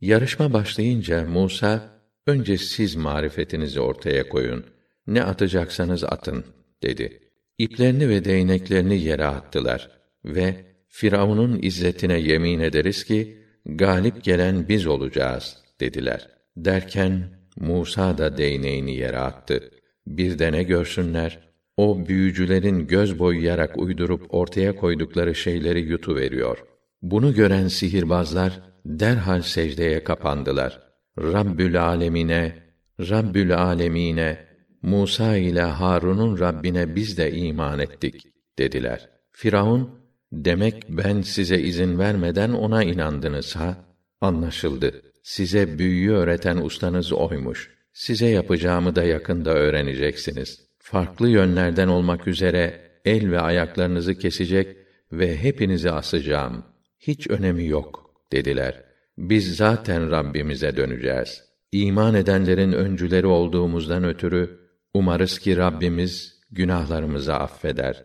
Yarışma başlayınca Musa, önce siz marifetinizi ortaya koyun. Ne atacaksanız atın, dedi. İplerini ve değneklerini yere attılar ve Firavun'un izzetine yemin ederiz ki galip gelen biz olacağız dediler. Derken Musa da değneğini yere attı. Bir de ne görsünler? O büyücülerin göz boyayarak uydurup ortaya koydukları şeyleri yutu veriyor. Bunu gören sihirbazlar derhal secdeye kapandılar. Rabbül alemine, Rabbül alemine, Musa ile Harun'un Rabbine biz de iman ettik dediler. Firavun demek ben size izin vermeden ona inandınız ha? Anlaşıldı. Size büyüyü öğreten ustanız oymuş. Size yapacağımı da yakında öğreneceksiniz. Farklı yönlerden olmak üzere el ve ayaklarınızı kesecek ve hepinizi asacağım. Hiç önemi yok dediler. Biz zaten Rabbimize döneceğiz. İman edenlerin öncüleri olduğumuzdan ötürü umarız ki Rabbimiz günahlarımızı affeder.